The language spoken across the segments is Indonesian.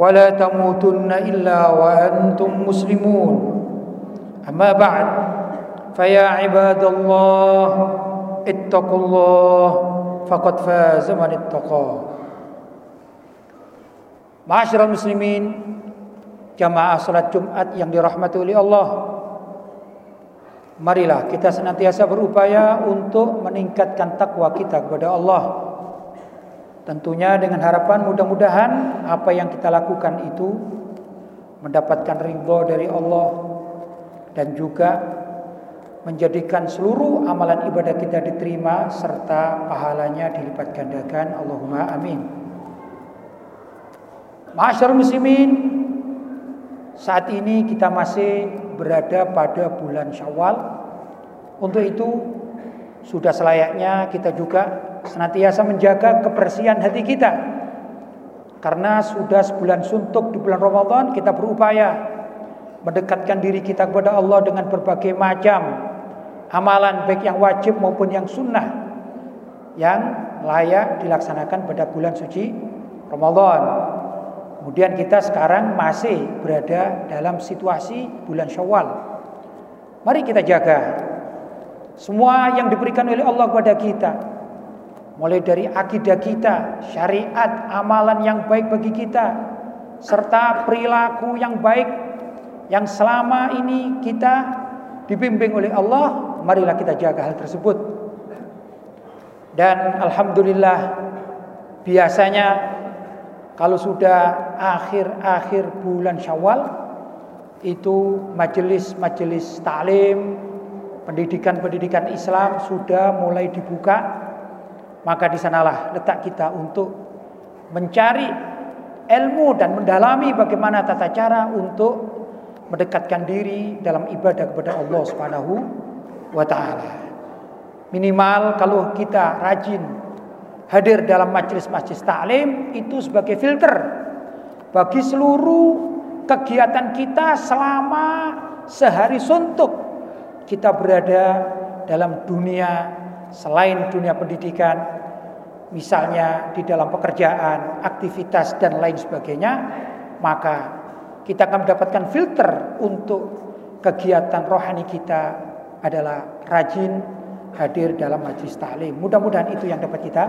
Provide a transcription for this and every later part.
ولا تموتن إلا وأنتم مسلمون أما بعد فيا عباد الله اتقوا الله فقد فاز من اتقاه Ma'asyiral muslimin jamaah salat Jumat yang dirahmati oleh Allah Marilah kita senantiasa berupaya untuk meningkatkan takwa kita kepada Allah Tentunya dengan harapan mudah-mudahan apa yang kita lakukan itu mendapatkan ridho dari Allah dan juga menjadikan seluruh amalan ibadah kita diterima serta pahalanya dilipat gandakan. Allahumma amin. Masyarakat muslimin, saat ini kita masih berada pada bulan Syawal. Untuk itu sudah selayaknya kita juga senantiasa menjaga kebersihan hati kita. Karena sudah sebulan suntuk di bulan Ramadan kita berupaya mendekatkan diri kita kepada Allah dengan berbagai macam amalan baik yang wajib maupun yang sunnah yang layak dilaksanakan pada bulan suci Ramadan. Kemudian kita sekarang masih berada dalam situasi bulan Syawal. Mari kita jaga semua yang diberikan oleh Allah kepada kita mulai dari akidah kita, syariat, amalan yang baik bagi kita, serta perilaku yang baik yang selama ini kita dibimbing oleh Allah, marilah kita jaga hal tersebut. Dan alhamdulillah biasanya kalau sudah akhir-akhir bulan Syawal itu majelis-majelis taklim, pendidikan-pendidikan Islam sudah mulai dibuka maka di sanalah letak kita untuk mencari ilmu dan mendalami bagaimana tata cara untuk mendekatkan diri dalam ibadah kepada Allah Subhanahu wa taala. Minimal kalau kita rajin hadir dalam majelis-majelis taklim itu sebagai filter bagi seluruh kegiatan kita selama sehari suntuk kita berada dalam dunia selain dunia pendidikan, misalnya di dalam pekerjaan, aktivitas dan lain sebagainya, maka kita akan mendapatkan filter untuk kegiatan rohani kita adalah rajin hadir dalam majlis taklim. Mudah-mudahan itu yang dapat kita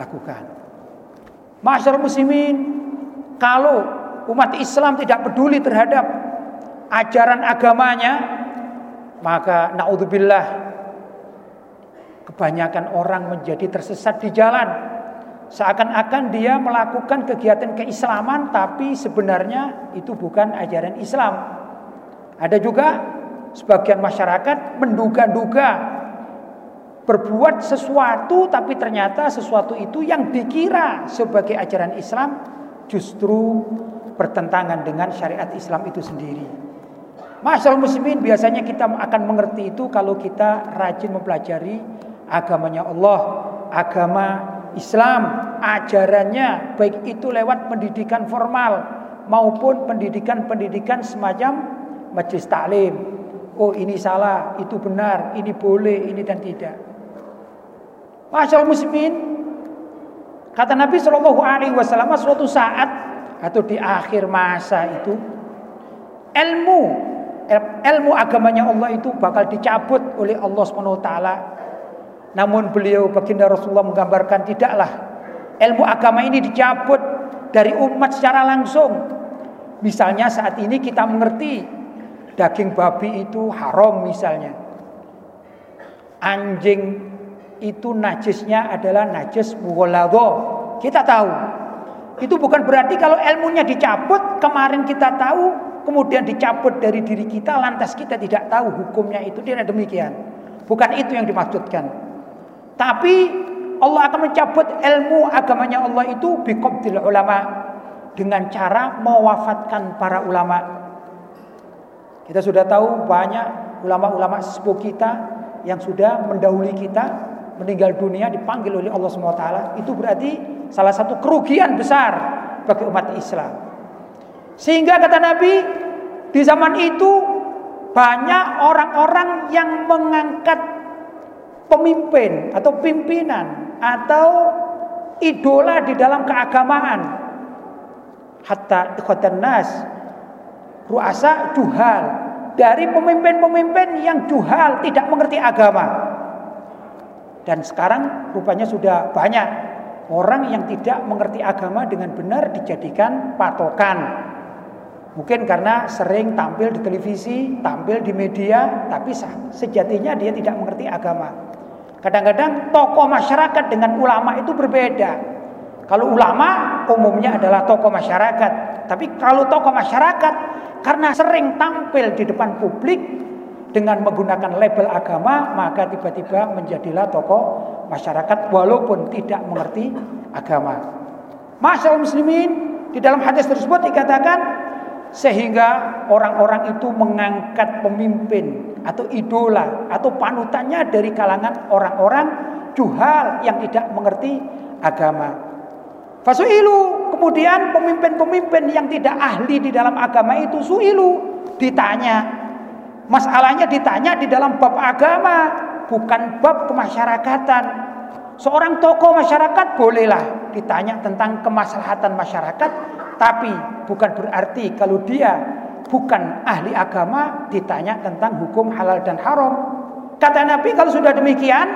lakukan. Masyarakat muslimin, kalau umat Islam tidak peduli terhadap ajaran agamanya, maka naudzubillah Kebanyakan orang menjadi tersesat di jalan. Seakan-akan dia melakukan kegiatan keislaman tapi sebenarnya itu bukan ajaran Islam. Ada juga sebagian masyarakat menduga-duga berbuat sesuatu tapi ternyata sesuatu itu yang dikira sebagai ajaran Islam justru bertentangan dengan syariat Islam itu sendiri. Masyaallah muslimin biasanya kita akan mengerti itu kalau kita rajin mempelajari agamanya Allah, agama Islam, ajarannya baik itu lewat pendidikan formal maupun pendidikan-pendidikan semacam majlis taklim. Oh ini salah, itu benar, ini boleh, ini dan tidak. Masya muslimin, kata Nabi Shallallahu Alaihi Wasallam suatu saat atau di akhir masa itu ilmu ilmu agamanya Allah itu bakal dicabut oleh Allah Subhanahu Wa Taala namun beliau baginda Rasulullah menggambarkan tidaklah ilmu agama ini dicabut dari umat secara langsung. Misalnya saat ini kita mengerti daging babi itu haram misalnya. Anjing itu najisnya adalah najis mughalladha. Kita tahu. Itu bukan berarti kalau ilmunya dicabut, kemarin kita tahu, kemudian dicabut dari diri kita, lantas kita tidak tahu hukumnya itu tidak demikian. Bukan itu yang dimaksudkan. Tapi Allah akan mencabut ilmu agamanya Allah itu biqabdil ulama dengan cara mewafatkan para ulama. Kita sudah tahu banyak ulama-ulama sepuh kita yang sudah mendahului kita meninggal dunia dipanggil oleh Allah SWT itu berarti salah satu kerugian besar bagi umat Islam. Sehingga kata Nabi di zaman itu banyak orang-orang yang mengangkat pemimpin atau pimpinan atau idola di dalam keagamaan. Hatta ikhwatan nas ruasa juhal. Dari pemimpin-pemimpin yang juhal tidak mengerti agama. Dan sekarang rupanya sudah banyak orang yang tidak mengerti agama dengan benar dijadikan patokan. Mungkin karena sering tampil di televisi tampil di media tapi sejatinya dia tidak mengerti agama kadang-kadang tokoh masyarakat dengan ulama itu berbeda kalau ulama umumnya adalah tokoh masyarakat, tapi kalau tokoh masyarakat karena sering tampil di depan publik dengan menggunakan label agama, maka tiba-tiba menjadilah tokoh masyarakat walaupun tidak mengerti agama. Masyaallah muslimin, di dalam hadis tersebut dikatakan sehingga orang-orang itu mengangkat pemimpin atau idola atau panutannya dari kalangan orang-orang juhal yang tidak mengerti agama. Fasu'ilu. Kemudian pemimpin-pemimpin yang tidak ahli di dalam agama itu su'ilu. Ditanya. Masalahnya ditanya di dalam bab agama. Bukan bab kemasyarakatan. Seorang tokoh masyarakat bolehlah ditanya tentang kemaslahatan masyarakat. Tapi bukan berarti kalau dia bukan ahli agama ditanya tentang hukum halal dan haram. Kata Nabi kalau sudah demikian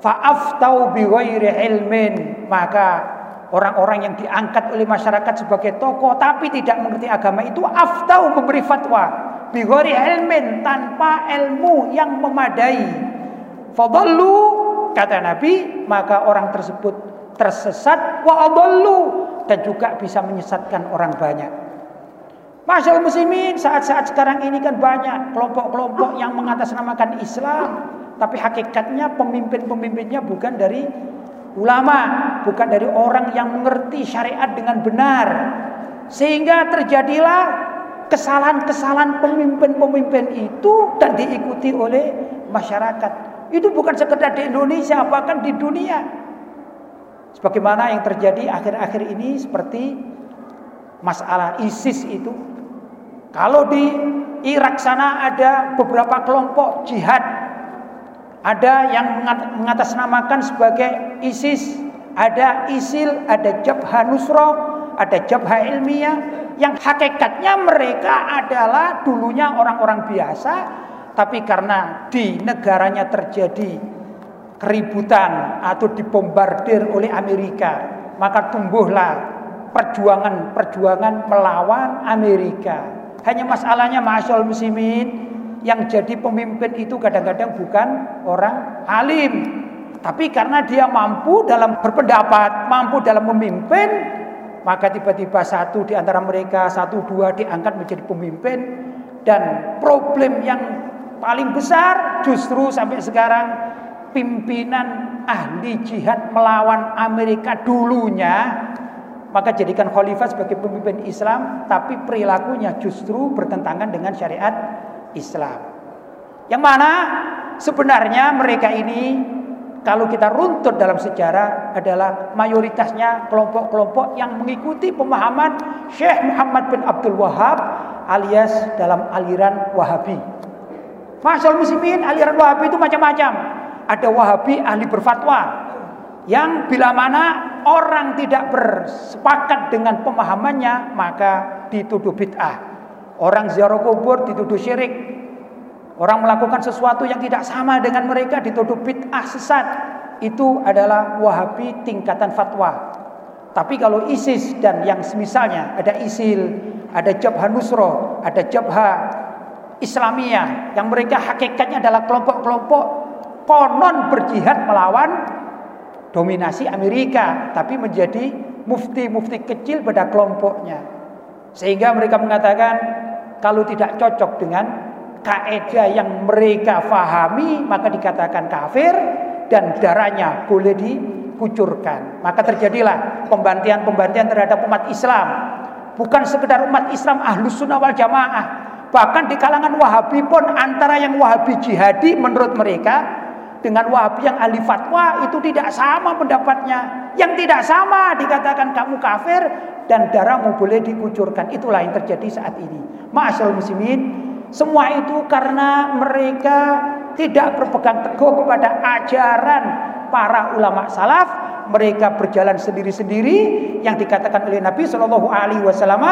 fa'aftau bi ghairi ilmin maka orang-orang yang diangkat oleh masyarakat sebagai tokoh tapi tidak mengerti agama itu aftau memberi fatwa bi ghairi ilmin tanpa ilmu yang memadai. Fadallu kata Nabi maka orang tersebut tersesat. Wa adallu dan juga bisa menyesatkan orang banyak Masyaallah muslimin saat-saat sekarang ini kan banyak kelompok-kelompok yang mengatasnamakan Islam tapi hakikatnya pemimpin-pemimpinnya bukan dari ulama, bukan dari orang yang mengerti syariat dengan benar. Sehingga terjadilah kesalahan-kesalahan pemimpin-pemimpin itu dan diikuti oleh masyarakat. Itu bukan sekedar di Indonesia, bahkan di dunia. Sebagaimana yang terjadi akhir-akhir ini seperti masalah ISIS itu. Kalau di Irak sana ada beberapa kelompok jihad. Ada yang mengatasnamakan sebagai ISIS, ada ISIL, ada Jabha Nusra, ada Jabha Ilmiah. Yang hakikatnya mereka adalah dulunya orang-orang biasa. Tapi karena di negaranya terjadi keributan atau dibombardir oleh Amerika maka tumbuhlah perjuangan-perjuangan melawan Amerika hanya masalahnya masyaallah muslimin yang jadi pemimpin itu kadang-kadang bukan orang alim. Tapi karena dia mampu dalam berpendapat, mampu dalam memimpin, maka tiba-tiba satu di antara mereka, satu dua diangkat menjadi pemimpin. Dan problem yang paling besar justru sampai sekarang pimpinan ahli jihad melawan Amerika dulunya maka jadikan khalifah sebagai pemimpin Islam tapi perilakunya justru bertentangan dengan syariat Islam. Yang mana sebenarnya mereka ini kalau kita runtut dalam sejarah adalah mayoritasnya kelompok-kelompok yang mengikuti pemahaman Syekh Muhammad bin Abdul Wahab alias dalam aliran Wahabi. Masyaallah muslimin aliran Wahabi itu macam-macam. Ada Wahabi ahli berfatwa yang bila mana orang tidak bersepakat dengan pemahamannya maka dituduh bid'ah. Orang ziarah kubur dituduh syirik. Orang melakukan sesuatu yang tidak sama dengan mereka dituduh bid'ah sesat. Itu adalah wahabi tingkatan fatwa. Tapi kalau ISIS dan yang semisalnya ada ISIL, ada Jabha Nusra, ada Jabha Islamiyah yang mereka hakikatnya adalah kelompok-kelompok konon berjihad melawan dominasi Amerika, tapi menjadi mufti-mufti kecil pada kelompoknya. Sehingga mereka mengatakan kalau tidak cocok dengan kaidah yang mereka fahami maka dikatakan kafir dan darahnya boleh dikucurkan. Maka terjadilah pembantian-pembantian terhadap umat Islam. Bukan sekedar umat Islam ahlus sunnah wal jamaah. Bahkan di kalangan wahabi pun antara yang wahabi jihadi menurut mereka dengan wahabi yang ahli fatwa itu tidak sama pendapatnya. Yang tidak sama dikatakan kamu kafir dan darahmu boleh dikucurkan. Itulah yang terjadi saat ini. Masyaallah muslimin, semua itu karena mereka tidak berpegang teguh kepada ajaran para ulama salaf, mereka berjalan sendiri-sendiri yang dikatakan oleh Nabi Shallallahu alaihi wasallam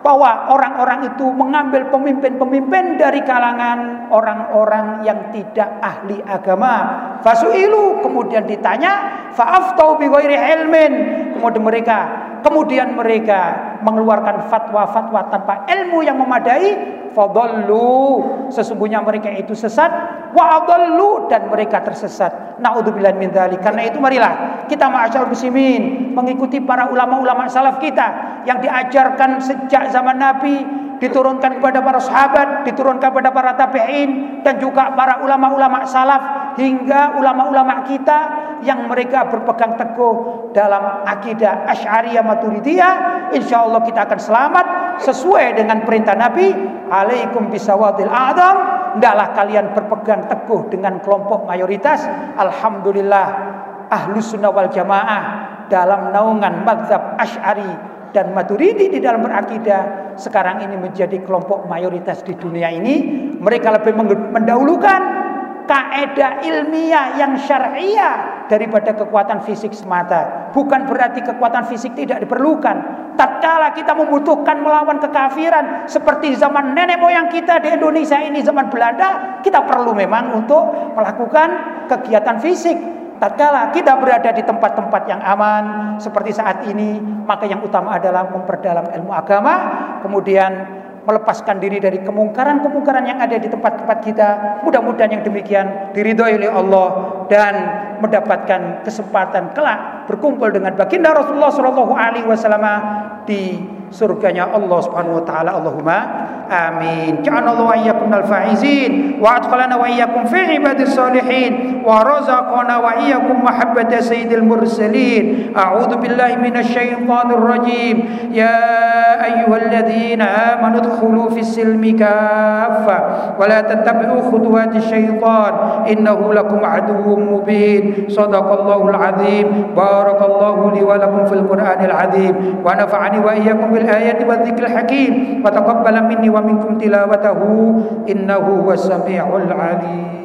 bahwa orang-orang itu mengambil pemimpin-pemimpin dari kalangan orang-orang yang tidak ahli agama. Fasu'ilu kemudian ditanya, fa'aftau bi ilmin. Kemudian mereka kemudian mereka mengeluarkan fatwa-fatwa tanpa ilmu yang memadai fadallu sesungguhnya mereka itu sesat wa adallu dan mereka tersesat. Naudzubillah min dzalik. Karena itu marilah kita ma'asyar muslimin mengikuti para ulama-ulama salaf kita yang diajarkan sejak zaman Nabi diturunkan kepada para sahabat diturunkan kepada para tabi'in dan juga para ulama-ulama salaf hingga ulama-ulama kita yang mereka berpegang teguh dalam akidah Asy'ariyah Maturidiyah insyaallah kita akan selamat sesuai dengan perintah Nabi alaikum bisawadil adam hendaklah kalian berpegang teguh dengan kelompok mayoritas alhamdulillah ahlus sunnah wal jamaah dalam naungan mazhab Asy'ari dan Maturidi di dalam berakidah sekarang ini menjadi kelompok mayoritas di dunia ini mereka lebih mendahulukan kaedah ilmiah yang syariah daripada kekuatan fisik semata. Bukan berarti kekuatan fisik tidak diperlukan. Tatkala kita membutuhkan melawan kekafiran seperti zaman nenek moyang kita di Indonesia ini zaman Belanda, kita perlu memang untuk melakukan kegiatan fisik. Tatkala kita berada di tempat-tempat yang aman seperti saat ini, maka yang utama adalah memperdalam ilmu agama, kemudian melepaskan diri dari kemungkaran-kemungkaran yang ada di tempat-tempat kita. Mudah-mudahan yang demikian diridhoi oleh Allah dan mendapatkan kesempatan kelak berkumpul dengan baginda Rasulullah Shallallahu alaihi wasallam di surganya Allah Subhanahu wa taala. Allahumma آمين. جعلنا الله وإياكم من الفائزين وأدخلنا وإياكم في عباد الصالحين ورزقنا وإياكم محبة سيد المرسلين. أعوذ بالله من الشيطان الرجيم. يا أيها الذين آمنوا ادخلوا في السلم كافة ولا تتبعوا خطوات الشيطان إنه لكم عدو مبين. صدق الله العظيم. بارك الله لي ولكم في القرآن العظيم. ونفعني وإياكم بالآيات والذكر الحكيم. وتقبل مني و ومنكم تلاوته إنه هو السميع العليم.